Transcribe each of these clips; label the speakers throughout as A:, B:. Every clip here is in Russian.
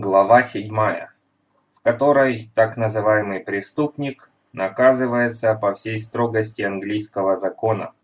A: Глава 7, в которой так называемый преступник наказывается по всей строгости английского закона.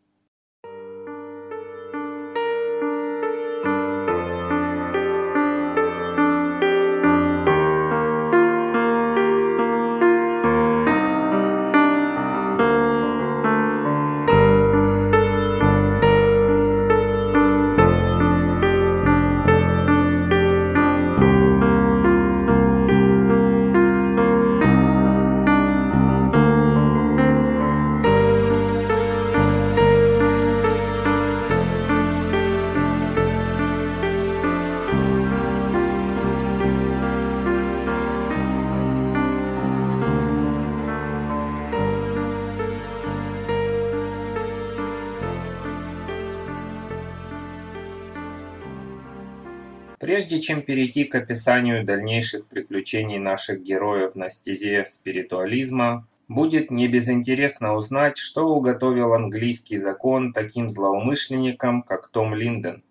A: Прежде чем перейти к описанию дальнейших приключений наших героев на стезе спиритуализма, будет небезынтересно узнать, что уготовил английский закон таким злоумышленникам, как Том Линден.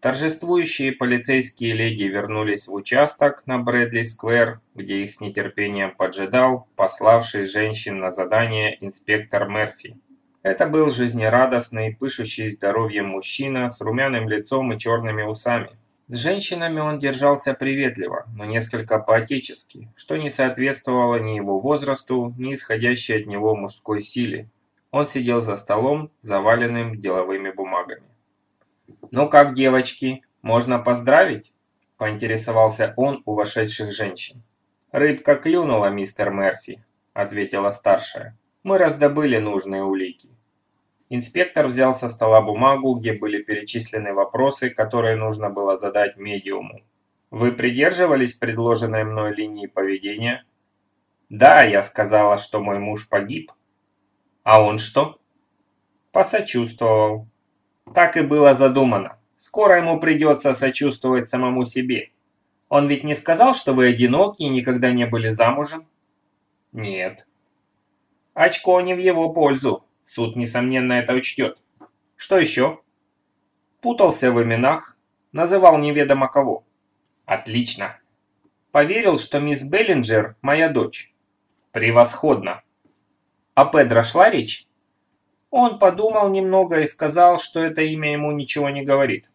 A: Торжествующие полицейские леди вернулись в участок на Брэдли-сквер, где их с нетерпением поджидал пославший женщин на задание инспектор Мерфи. Это был жизнерадостный, пышущий здоровьем мужчина с румяным лицом и черными усами. С женщинами он держался приветливо, но несколько по-отечески, что не соответствовало ни его возрасту, ни исходящей от него мужской силе. Он сидел за столом, заваленным деловыми бумагами. «Ну как, девочки, можно поздравить?» – поинтересовался он у вошедших женщин. «Рыбка клюнула, мистер Мерфи», – ответила старшая. «Мы раздобыли нужные улики. Инспектор взял со стола бумагу, где были перечислены вопросы, которые нужно было задать медиуму. «Вы придерживались предложенной мной линии поведения?» «Да, я сказала, что мой муж погиб». «А он что?» «Посочувствовал». «Так и было задумано. Скоро ему придется сочувствовать самому себе. Он ведь не сказал, что вы одиноки и никогда не были замужем?» «Нет». «Очко не в его пользу. Суд, несомненно, это учтет. Что еще? Путался в именах, называл неведомо кого. Отлично. Поверил, что мисс Беллинджер моя дочь. Превосходно. А Педро шла речь? Он подумал немного и сказал, что это имя ему ничего не говорит.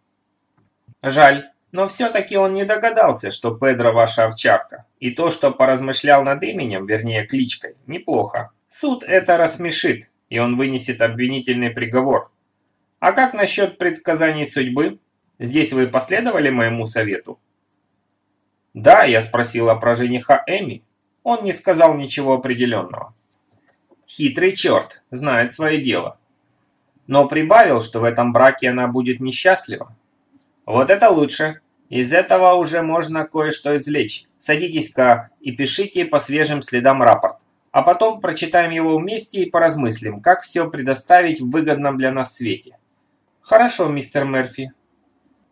A: Жаль, но все-таки он не догадался, что Педро ваша овчарка. И то, что поразмышлял над именем, вернее кличкой, неплохо. Суд это рассмешит, и он вынесет обвинительный приговор. А как насчет предсказаний судьбы? Здесь вы последовали моему совету? Да, я спросила про жениха Эми. Он не сказал ничего определенного. Хитрый черт, знает свое дело. Но прибавил, что в этом браке она будет несчастлива. Вот это лучше. Из этого уже можно кое-что извлечь. Садитесь-ка и пишите по свежим следам рапорт а потом прочитаем его вместе и поразмыслим, как все предоставить в выгодном для нас свете. Хорошо, мистер Мерфи.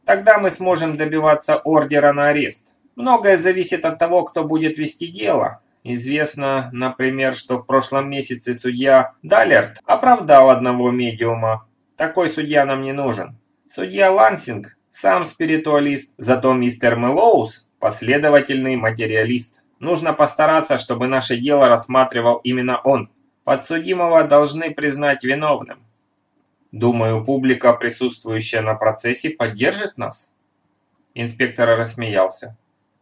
A: Тогда мы сможем добиваться ордера на арест. Многое зависит от того, кто будет вести дело. Известно, например, что в прошлом месяце судья Даллерт оправдал одного медиума. Такой судья нам не нужен. Судья Лансинг сам спиритуалист, зато мистер Мэлоус последовательный материалист. Нужно постараться, чтобы наше дело рассматривал именно он. Подсудимого должны признать виновным. Думаю, публика, присутствующая на процессе, поддержит нас. Инспектор рассмеялся.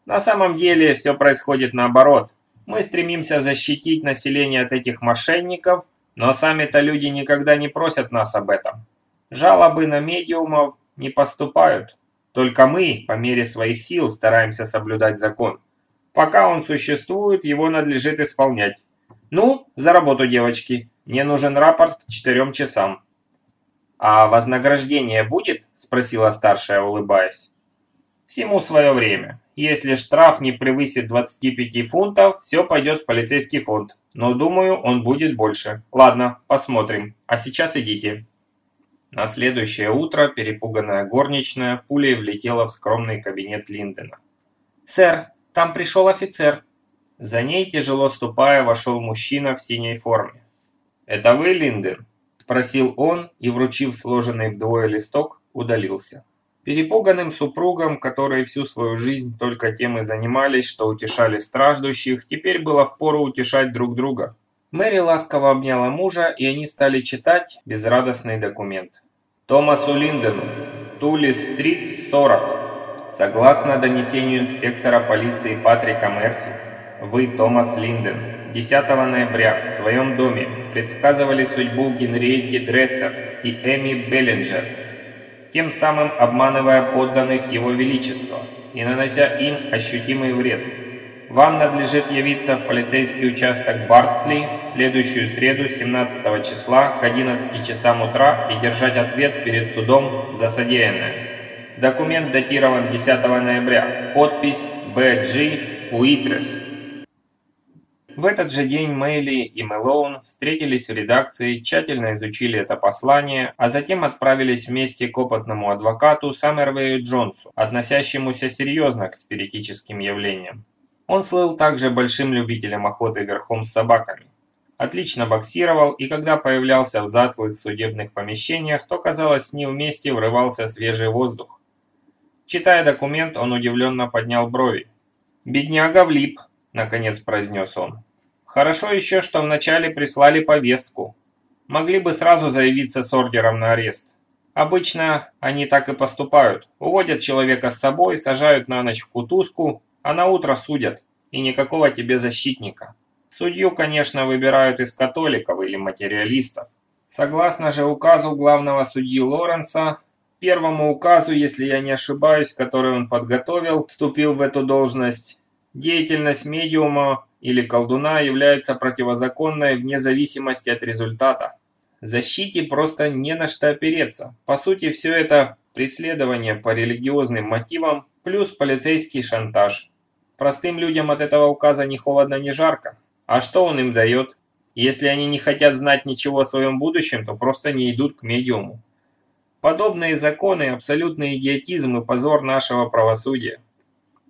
A: На самом деле все происходит наоборот. Мы стремимся защитить население от этих мошенников, но сами-то люди никогда не просят нас об этом. Жалобы на медиумов не поступают. Только мы, по мере своих сил, стараемся соблюдать закон. Пока он существует, его надлежит исполнять. Ну, за работу, девочки. Мне нужен рапорт к четырем часам. А вознаграждение будет? Спросила старшая, улыбаясь. Всему свое время. Если штраф не превысит 25 фунтов, все пойдет в полицейский фонд. Но думаю, он будет больше. Ладно, посмотрим. А сейчас идите. На следующее утро перепуганная горничная пулей влетела в скромный кабинет Линдена. «Сэр, там пришел офицер. За ней, тяжело ступая, вошел мужчина в синей форме. «Это вы, Линден?» – спросил он и, вручив сложенный вдвое листок, удалился. Перепуганным супругам, которые всю свою жизнь только тем и занимались, что утешали страждущих, теперь было впору утешать друг друга. Мэри ласково обняла мужа, и они стали читать безрадостный документ. Томасу Линдену, Тулис-стрит, 40. Согласно донесению инспектора полиции Патрика Мерфи, вы, Томас Линден, 10 ноября в своем доме предсказывали судьбу Генриетти Дрессер и Эми Беллинджер, тем самым обманывая подданных Его Величества и нанося им ощутимый вред. Вам надлежит явиться в полицейский участок Бартсли в следующую среду 17 числа к 11 часам утра и держать ответ перед судом за содеянное. Документ датирован 10 ноября. Подпись Б.G. Уитрес. В этот же день Мэйли и Мэлоун встретились в редакции, тщательно изучили это послание, а затем отправились вместе к опытному адвокату Саммервею Джонсу, относящемуся серьезно к спиритическим явлениям. Он слыл также большим любителем охоты верхом с собаками. Отлично боксировал, и когда появлялся в затхлых судебных помещениях, то, казалось, с вместе врывался свежий воздух. Читая документ, он удивленно поднял брови. «Бедняга влип», – наконец произнес он. Хорошо еще, что вначале прислали повестку. Могли бы сразу заявиться с ордером на арест. Обычно они так и поступают. Уводят человека с собой, сажают на ночь в кутузку, а на утро судят. И никакого тебе защитника. Судью, конечно, выбирают из католиков или материалистов. Согласно же указу главного судьи Лоренса, первому указу, если я не ошибаюсь, который он подготовил, вступил в эту должность, деятельность медиума или колдуна является противозаконной вне зависимости от результата. Защите просто не на что опереться. По сути, все это преследование по религиозным мотивам плюс полицейский шантаж. Простым людям от этого указа ни холодно, ни жарко. А что он им дает? Если они не хотят знать ничего о своем будущем, то просто не идут к медиуму. Подобные законы – абсолютный идиотизм и позор нашего правосудия.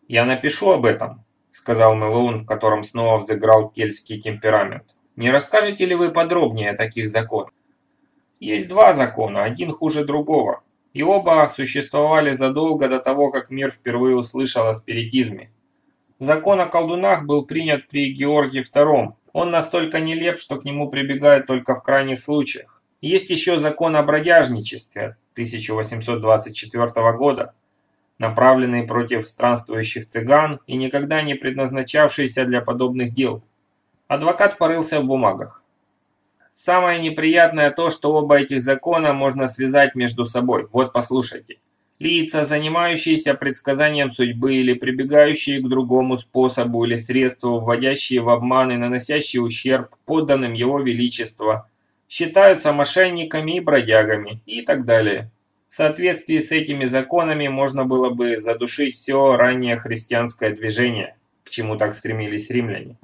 A: Я напишу об этом, — сказал Мэлоун, в котором снова взыграл кельтский темперамент. «Не расскажете ли вы подробнее о таких законах?» «Есть два закона, один хуже другого, и оба существовали задолго до того, как мир впервые услышал о спиритизме. Закон о колдунах был принят при Георгии II. Он настолько нелеп, что к нему прибегают только в крайних случаях. Есть еще закон о бродяжничестве 1824 года, направленный против странствующих цыган и никогда не предназначавшийся для подобных дел. Адвокат порылся в бумагах. Самое неприятное то, что оба этих закона можно связать между собой. Вот послушайте. Лица, занимающиеся предсказанием судьбы или прибегающие к другому способу или средству, вводящие в обман и наносящие ущерб подданным его величества, считаются мошенниками и бродягами и так далее. В соответствии с этими законами можно было бы задушить все раннее христианское движение, к чему так стремились римляне.